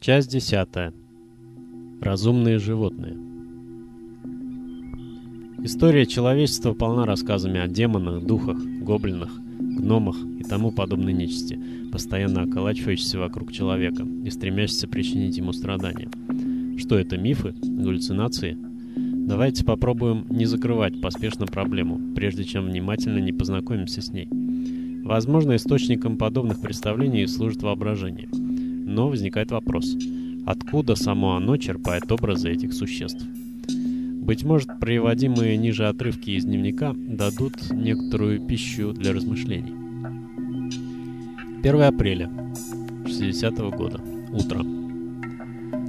Часть десятая. Разумные животные. История человечества полна рассказами о демонах, духах, гоблинах, гномах и тому подобной нечисти, постоянно околачивающейся вокруг человека и стремящейся причинить ему страдания. Что это, мифы? Галлюцинации? Давайте попробуем не закрывать поспешно проблему, прежде чем внимательно не познакомимся с ней. Возможно, источником подобных представлений служит воображение. Но возникает вопрос, откуда само оно черпает образы этих существ? Быть может, приводимые ниже отрывки из дневника дадут некоторую пищу для размышлений. 1 апреля 60 -го года. Утро.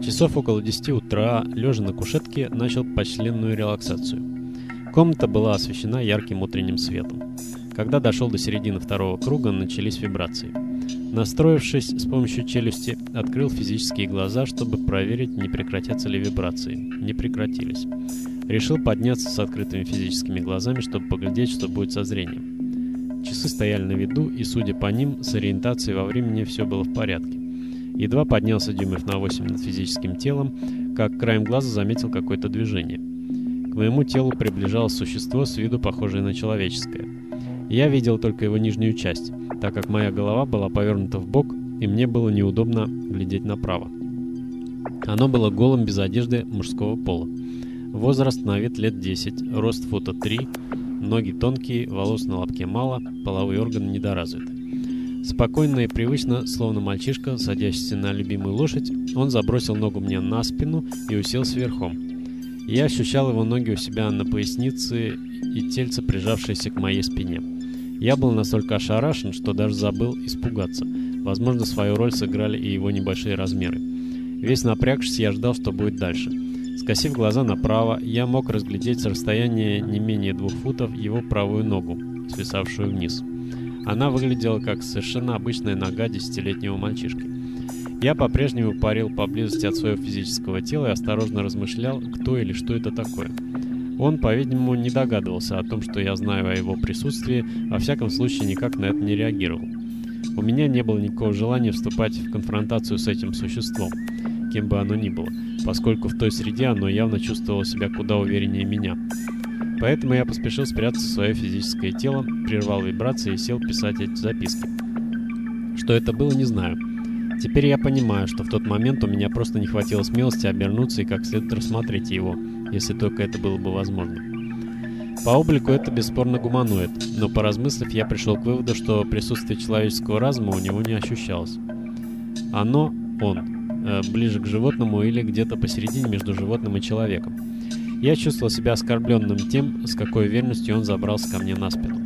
Часов около 10 утра, лежа на кушетке, начал почленную релаксацию. Комната была освещена ярким утренним светом. Когда дошел до середины второго круга, начались вибрации. Настроившись с помощью челюсти, открыл физические глаза, чтобы проверить, не прекратятся ли вибрации. Не прекратились. Решил подняться с открытыми физическими глазами, чтобы поглядеть, что будет со зрением. Часы стояли на виду, и, судя по ним, с ориентацией во времени все было в порядке. Едва поднялся дюймов на 8 над физическим телом, как краем глаза заметил какое-то движение. К моему телу приближалось существо с виду похожее на человеческое. Я видел только его нижнюю часть, так как моя голова была повернута в бок, и мне было неудобно глядеть направо. Оно было голым без одежды мужского пола. Возраст на вид лет 10, рост фута 3, ноги тонкие, волос на лобке мало, половые органы недоразвиты. Спокойно и привычно, словно мальчишка, садящийся на любимую лошадь, он забросил ногу мне на спину и уселся верхом. Я ощущал его ноги у себя на пояснице и тельце, прижавшееся к моей спине. Я был настолько ошарашен, что даже забыл испугаться. Возможно, свою роль сыграли и его небольшие размеры. Весь напрягшись, я ждал, что будет дальше. Скосив глаза направо, я мог разглядеть с расстояния не менее двух футов его правую ногу, свисавшую вниз. Она выглядела как совершенно обычная нога десятилетнего мальчишки. Я по-прежнему парил поблизости от своего физического тела и осторожно размышлял, кто или что это такое. Он, по-видимому, не догадывался о том, что я знаю о его присутствии, во всяком случае никак на это не реагировал. У меня не было никакого желания вступать в конфронтацию с этим существом, кем бы оно ни было, поскольку в той среде оно явно чувствовало себя куда увереннее меня. Поэтому я поспешил спрятаться в свое физическое тело, прервал вибрации и сел писать эти записки. Что это было, не знаю. Теперь я понимаю, что в тот момент у меня просто не хватило смелости обернуться и как следует рассмотреть его – если только это было бы возможно. По облику это бесспорно гуманоид, но поразмыслив, я пришел к выводу, что присутствие человеческого разума у него не ощущалось. Оно, он, э, ближе к животному или где-то посередине между животным и человеком. Я чувствовал себя оскорбленным тем, с какой верностью он забрался ко мне на спину.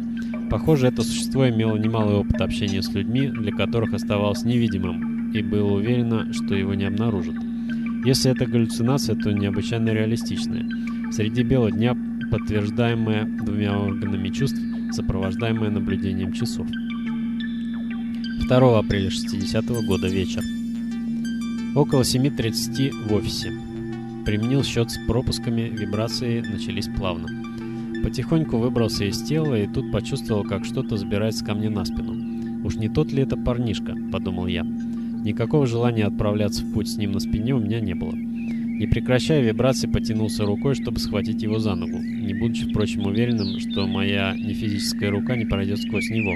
Похоже, это существо имело немалый опыт общения с людьми, для которых оставалось невидимым, и было уверено, что его не обнаружат. Если это галлюцинация, то необычайно реалистичная. Среди бела дня подтверждаемая двумя органами чувств, сопровождаемая наблюдением часов. 2 апреля 60 -го года вечер. Около 7.30 в офисе. Применил счет с пропусками, вибрации начались плавно. Потихоньку выбрался из тела и тут почувствовал, как что-то забирается ко мне на спину. «Уж не тот ли это парнишка?» – подумал я. Никакого желания отправляться в путь с ним на спине у меня не было. Не прекращая вибрации, потянулся рукой, чтобы схватить его за ногу, не будучи, впрочем, уверенным, что моя нефизическая рука не пройдет сквозь него.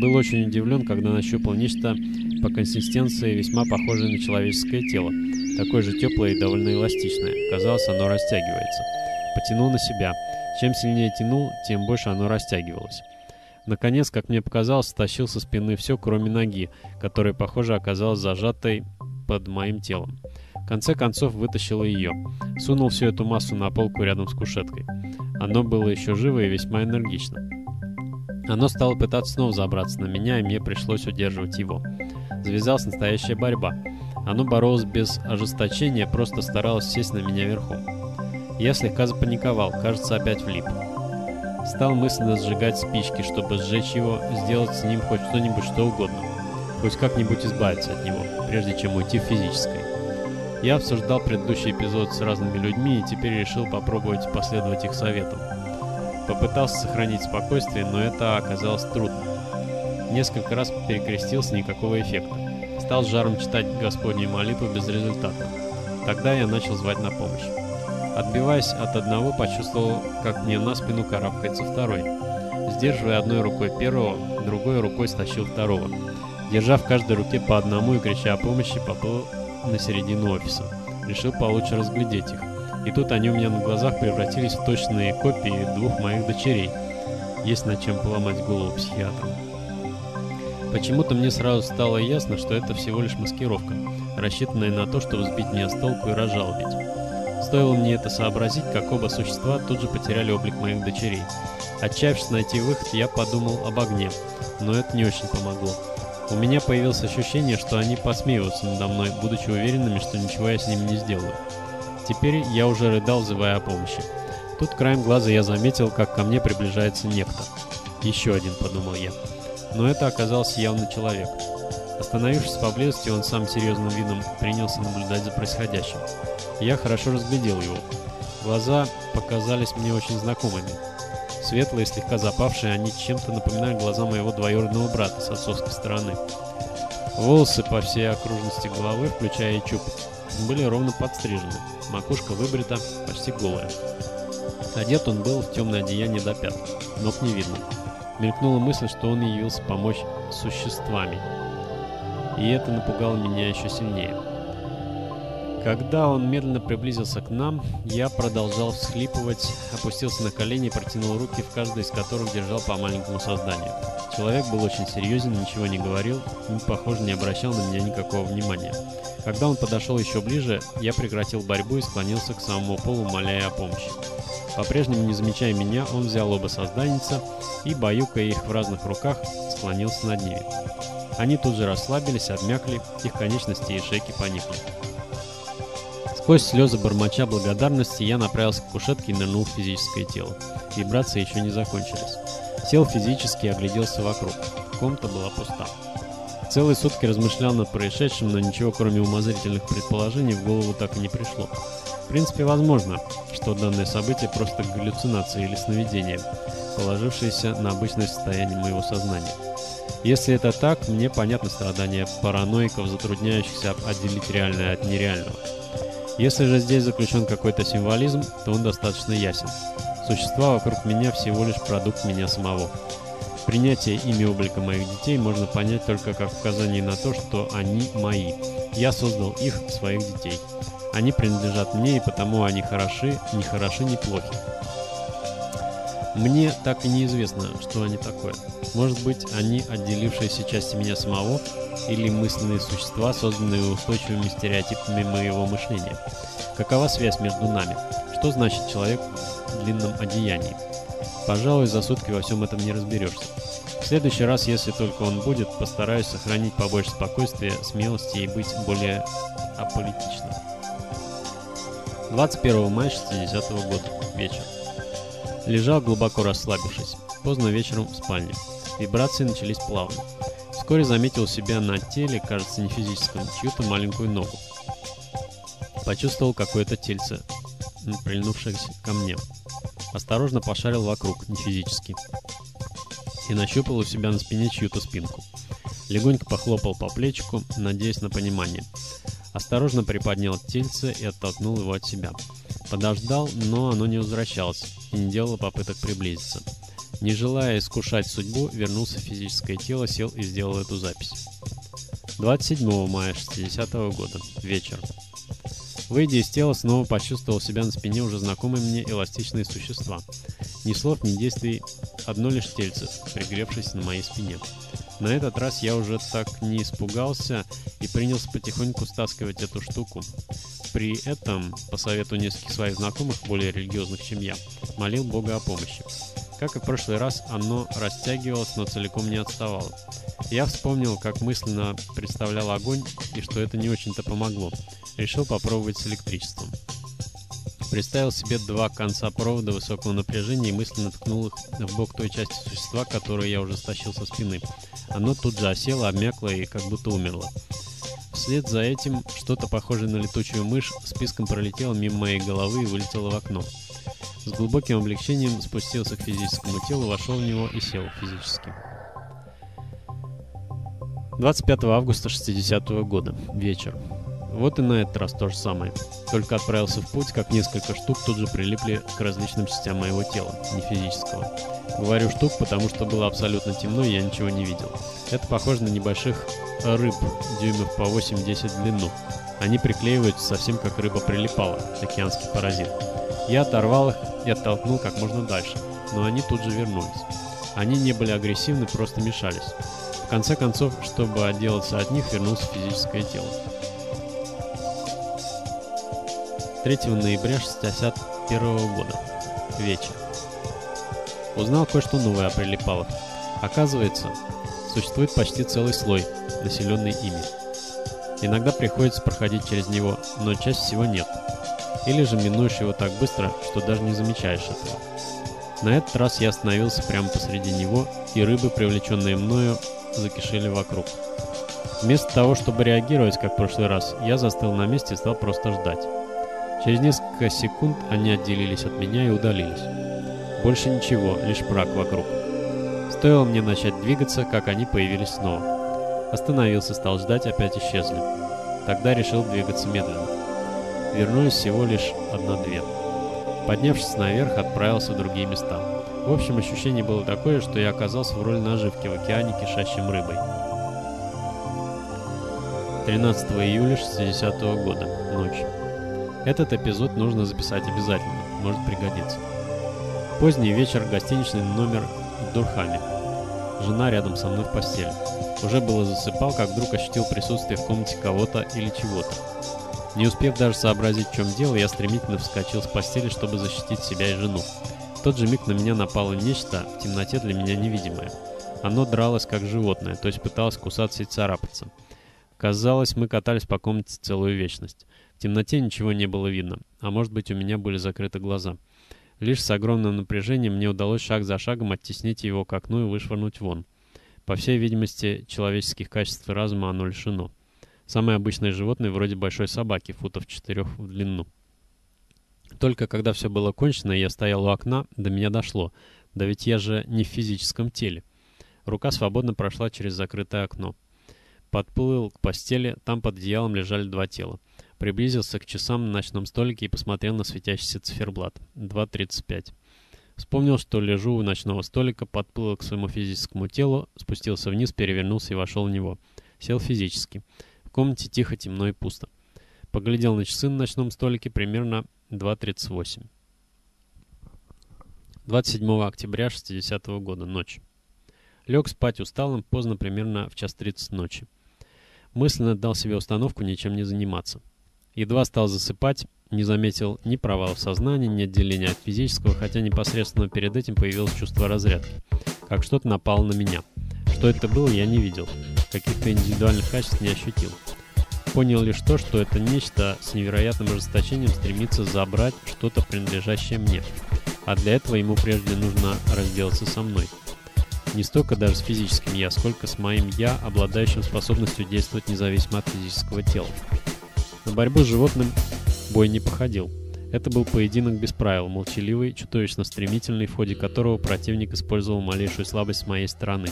Был очень удивлен, когда нащупал нечто по консистенции весьма похожее на человеческое тело, такое же теплое и довольно эластичное. Казалось, оно растягивается. Потянул на себя. Чем сильнее тянул, тем больше оно растягивалось. Наконец, как мне показалось, стащил со спины все, кроме ноги, которая, похоже, оказалась зажатой под моим телом. В конце концов, вытащил ее. Сунул всю эту массу на полку рядом с кушеткой. Оно было еще живо и весьма энергично. Оно стало пытаться снова забраться на меня, и мне пришлось удерживать его. Завязалась настоящая борьба. Оно боролось без ожесточения, просто старалось сесть на меня верхом. Я слегка запаниковал, кажется, опять влип. Стал мысленно сжигать спички, чтобы сжечь его, сделать с ним хоть что-нибудь что угодно. Хоть как-нибудь избавиться от него, прежде чем уйти в физическое. Я обсуждал предыдущий эпизод с разными людьми и теперь решил попробовать последовать их советам. Попытался сохранить спокойствие, но это оказалось трудно. Несколько раз перекрестился, никакого эффекта. Стал жаром читать Господнюю молитву безрезультатно. Тогда я начал звать на помощь. Отбиваясь от одного, почувствовал, как мне на спину карабкается второй. Сдерживая одной рукой первого, другой рукой стащил второго. Держа в каждой руке по одному и крича о помощи, поплыл на середину офиса. Решил получше разглядеть их. И тут они у меня на глазах превратились в точные копии двух моих дочерей. Есть над чем поломать голову психиатрам. Почему-то мне сразу стало ясно, что это всего лишь маскировка, рассчитанная на то, чтобы сбить меня с толку и разжалобить. Стоило мне это сообразить, как оба существа тут же потеряли облик моих дочерей. Отчаявшись найти выход, я подумал об огне, но это не очень помогло. У меня появилось ощущение, что они посмеиваются надо мной, будучи уверенными, что ничего я с ними не сделаю. Теперь я уже рыдал, взывая о помощи. Тут краем глаза я заметил, как ко мне приближается некто. Еще один, подумал я. Но это оказался явно человек. Остановившись поблизости, он сам серьезным видом принялся наблюдать за происходящим. Я хорошо разглядел его. Глаза показались мне очень знакомыми. Светлые, слегка запавшие, они чем-то напоминали глаза моего двоюродного брата с отцовской стороны. Волосы по всей окружности головы, включая и чуб, были ровно подстрижены, макушка выбрита, почти голая. Одет он был в темное одеяние до пят, ног не видно. Мелькнула мысль, что он явился помочь существами. И это напугало меня еще сильнее. Когда он медленно приблизился к нам, я продолжал всхлипывать, опустился на колени и протянул руки, в каждой из которых держал по маленькому созданию. Человек был очень серьезен, ничего не говорил и, похоже, не обращал на меня никакого внимания. Когда он подошел еще ближе, я прекратил борьбу и склонился к самому полу, моляя о помощи. По-прежнему не замечая меня, он взял оба созданица и, баюкая их в разных руках, склонился над ними. Они тут же расслабились, обмякли, их конечности и шейки поникли. Сквозь слезы бормоча благодарности я направился к кушетке и нырнул в физическое тело. Вибрации еще не закончились. Сел физически и огляделся вокруг. Комната была пуста. Целые сутки размышлял над происшедшим, но ничего кроме умозрительных предположений в голову так и не пришло. В принципе, возможно, что данное событие просто галлюцинация или сновидение, положившееся на обычное состояние моего сознания. Если это так, мне понятно страдания параноиков, затрудняющихся отделить реальное от нереального. Если же здесь заключен какой-то символизм, то он достаточно ясен. Существа вокруг меня всего лишь продукт меня самого. Принятие ими облика моих детей можно понять только как указание на то, что они мои. Я создал их, своих детей. Они принадлежат мне, и потому они хороши, не хороши, не плохи. Мне так и неизвестно, что они такое. Может быть, они отделившиеся части меня самого, или мысленные существа, созданные устойчивыми стереотипами моего мышления. Какова связь между нами? Что значит человек в длинном одеянии? Пожалуй, за сутки во всем этом не разберешься. В следующий раз, если только он будет, постараюсь сохранить побольше спокойствия, смелости и быть более аполитичным. 21 мая 60 -го года. Вечер. Лежал глубоко расслабившись. Поздно вечером в спальне. Вибрации начались плавно. Вскоре заметил себя на теле, кажется, не физическом, чью-то маленькую ногу. Почувствовал какое-то тельце, прильнувшееся ко мне. Осторожно пошарил вокруг, не физически. И нащупал у себя на спине чью-то спинку. Легонько похлопал по плечику, надеясь на понимание. Осторожно приподнял тельце и оттолкнул его от себя. Подождал, но оно не возвращалось и не делало попыток приблизиться. Не желая искушать судьбу, вернулся в физическое тело, сел и сделал эту запись. 27 мая 60 -го года. Вечер. Выйдя из тела, снова почувствовал себя на спине уже знакомые мне эластичные существа. Ни слов, ни действий, одно лишь тельце, пригревшись на моей спине. На этот раз я уже так не испугался и принялся потихоньку стаскивать эту штуку. При этом, по совету нескольких своих знакомых, более религиозных, чем я, молил Бога о помощи. Как и в прошлый раз, оно растягивалось, но целиком не отставало. Я вспомнил, как мысленно представлял огонь, и что это не очень-то помогло. Решил попробовать с электричеством. Представил себе два конца провода высокого напряжения и мысленно ткнул их в бок той части существа, которую я уже стащил со спины. Оно тут же осело, обмякло и как будто умерло. Вслед за этим что-то похожее на летучую мышь списком пролетело мимо моей головы и вылетело в окно. С глубоким облегчением спустился к физическому телу, вошел в него и сел физически. 25 августа 60 -го года. Вечер. Вот и на этот раз то же самое. Только отправился в путь, как несколько штук тут же прилипли к различным частям моего тела, не физического. Говорю штук, потому что было абсолютно темно и я ничего не видел. Это похоже на небольших рыб, дюймов по 8-10 в длину. Они приклеиваются совсем как рыба прилипала, океанский паразит. Я оторвал их и оттолкнул как можно дальше, но они тут же вернулись. Они не были агрессивны, просто мешались. В конце концов, чтобы отделаться от них, вернулся физическое тело. 3 ноября 61 года. Вечер. Узнал кое-что новое о прилипалах. Оказывается, существует почти целый слой, населенный ими. Иногда приходится проходить через него, но чаще всего нет. Или же минуешь его так быстро, что даже не замечаешь этого. На этот раз я остановился прямо посреди него, и рыбы, привлеченные мною, закишели вокруг. Вместо того, чтобы реагировать, как в прошлый раз, я застыл на месте и стал просто ждать. Через несколько секунд они отделились от меня и удалились. Больше ничего, лишь мрак вокруг. Стоило мне начать двигаться, как они появились снова. Остановился, стал ждать, опять исчезли. Тогда решил двигаться медленно. Вернулись всего лишь одна-две. Поднявшись наверх, отправился в другие места. В общем, ощущение было такое, что я оказался в роли наживки в океане, кишащим рыбой. 13 июля 60 -го года. Ночь. Этот эпизод нужно записать обязательно, может пригодиться. Поздний вечер, гостиничный номер в Дурхаме. Жена рядом со мной в постели. Уже было засыпал, как вдруг ощутил присутствие в комнате кого-то или чего-то. Не успев даже сообразить, в чем дело, я стремительно вскочил с постели, чтобы защитить себя и жену. В тот же миг на меня напало нечто, в темноте для меня невидимое. Оно дралось как животное, то есть пыталось кусаться и царапаться. Казалось, мы катались по комнате целую вечность. Темноте ничего не было видно, а может быть у меня были закрыты глаза. Лишь с огромным напряжением мне удалось шаг за шагом оттеснить его к окну и вышвырнуть вон. По всей видимости, человеческих качеств и разума оно лишено. Самое обычное животное вроде большой собаки, футов четырех в длину. Только когда все было кончено, я стоял у окна, до меня дошло. Да ведь я же не в физическом теле. Рука свободно прошла через закрытое окно. Подплыл к постели, там под одеялом лежали два тела. Приблизился к часам на ночном столике и посмотрел на светящийся циферблат. 2.35. Вспомнил, что лежу у ночного столика, подплыл к своему физическому телу, спустился вниз, перевернулся и вошел в него. Сел физически. В комнате тихо, темно и пусто. Поглядел на часы на ночном столике, примерно 2.38. 27 октября 60 -го года, ночь. Лег спать усталым, поздно, примерно в час 30 ночи. Мысленно дал себе установку ничем не заниматься. Едва стал засыпать, не заметил ни провала в сознании, ни отделения от физического, хотя непосредственно перед этим появилось чувство разрядки. Как что-то напало на меня. Что это было, я не видел. Каких-то индивидуальных качеств не ощутил. Понял лишь то, что это нечто с невероятным ожесточением стремится забрать что-то, принадлежащее мне. А для этого ему прежде нужно разделаться со мной. Не столько даже с физическим «я», сколько с моим «я», обладающим способностью действовать независимо от физического тела. На борьбу с животным бой не походил. Это был поединок без правил, молчаливый, чудовищно стремительный, в ходе которого противник использовал малейшую слабость с моей стороны.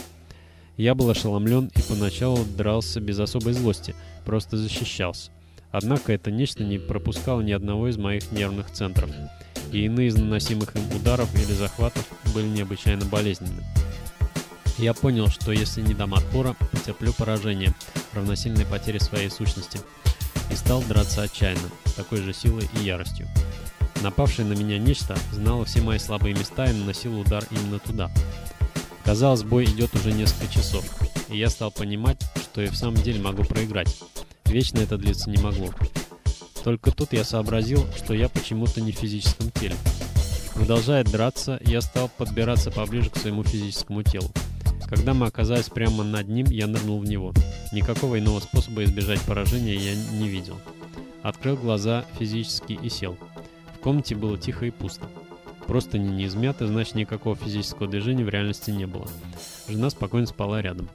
Я был ошеломлен и поначалу дрался без особой злости, просто защищался. Однако это нечто не пропускало ни одного из моих нервных центров, и иные из наносимых им ударов или захватов были необычайно болезненны. Я понял, что если не дам отпора, потерплю поражение, равносильной потере своей сущности – и стал драться отчаянно, с такой же силой и яростью. Напавшее на меня нечто знало все мои слабые места и наносило удар именно туда. Казалось, бой идет уже несколько часов, и я стал понимать, что и в самом деле могу проиграть. Вечно это длиться не могло. Только тут я сообразил, что я почему-то не в физическом теле. Продолжая драться, я стал подбираться поближе к своему физическому телу. Когда мы оказались прямо над ним, я нырнул в него. Никакого иного способа избежать поражения я не видел. Открыл глаза физически и сел. В комнате было тихо и пусто. Просто не, не измяты, значит никакого физического движения в реальности не было. Жена спокойно спала рядом.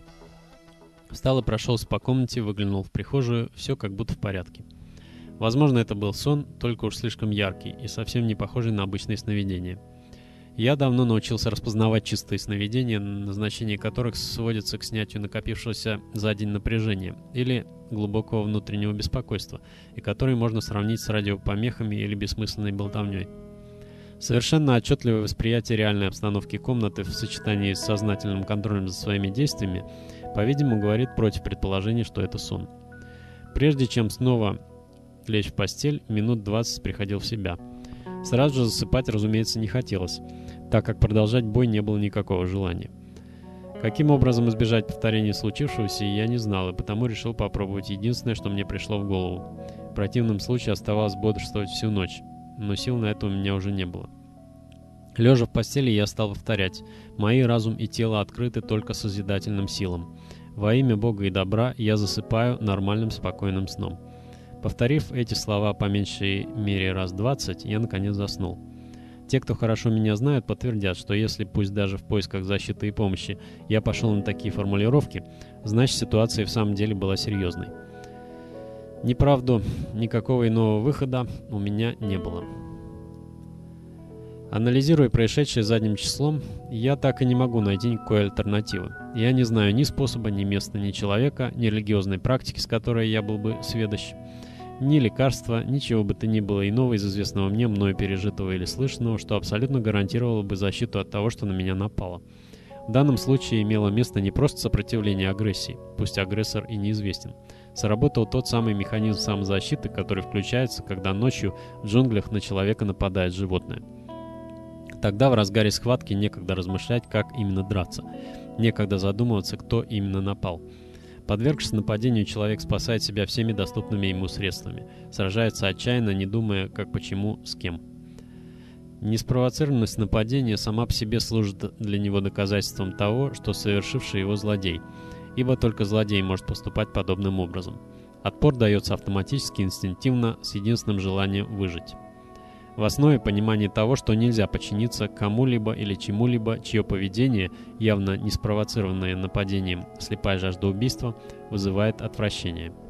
Встал и прошелся по комнате, выглянул в прихожую, все как будто в порядке. Возможно, это был сон, только уж слишком яркий и совсем не похожий на обычные сновидения. Я давно научился распознавать чистые сновидения, назначение которых сводится к снятию накопившегося за день напряжения или глубокого внутреннего беспокойства, и которые можно сравнить с радиопомехами или бессмысленной болтовней. Совершенно отчетливое восприятие реальной обстановки комнаты в сочетании с сознательным контролем за своими действиями, по-видимому, говорит против предположения, что это сон. Прежде чем снова лечь в постель, минут 20 приходил в себя. Сразу же засыпать, разумеется, не хотелось так как продолжать бой не было никакого желания. Каким образом избежать повторения случившегося, я не знал, и потому решил попробовать единственное, что мне пришло в голову. В противном случае оставалось бодрствовать всю ночь, но сил на это у меня уже не было. Лежа в постели, я стал повторять «Мои разум и тело открыты только созидательным силам. Во имя Бога и добра я засыпаю нормальным спокойным сном». Повторив эти слова по меньшей мере раз двадцать, я наконец заснул. Те, кто хорошо меня знают, подтвердят, что если, пусть даже в поисках защиты и помощи, я пошел на такие формулировки, значит ситуация в самом деле была серьезной. Неправду, никакого иного выхода у меня не было. Анализируя происшедшее задним числом, я так и не могу найти никакой альтернативы. Я не знаю ни способа, ни места, ни человека, ни религиозной практики, с которой я был бы сведущ ни лекарства, ничего бы то ни было иного из известного мне, мною пережитого или слышанного, что абсолютно гарантировало бы защиту от того, что на меня напало. В данном случае имело место не просто сопротивление агрессии, пусть агрессор и неизвестен. Сработал тот самый механизм самозащиты, который включается, когда ночью в джунглях на человека нападает животное. Тогда в разгаре схватки некогда размышлять, как именно драться. Некогда задумываться, кто именно напал. Подвергшись нападению, человек спасает себя всеми доступными ему средствами, сражается отчаянно, не думая, как, почему, с кем. Неспровоцированность нападения сама по себе служит для него доказательством того, что совершивший его злодей, ибо только злодей может поступать подобным образом. Отпор дается автоматически, инстинктивно, с единственным желанием выжить. В основе понимания того, что нельзя подчиниться кому-либо или чему-либо, чье поведение, явно не спровоцированное нападением, слепая жажда убийства, вызывает отвращение –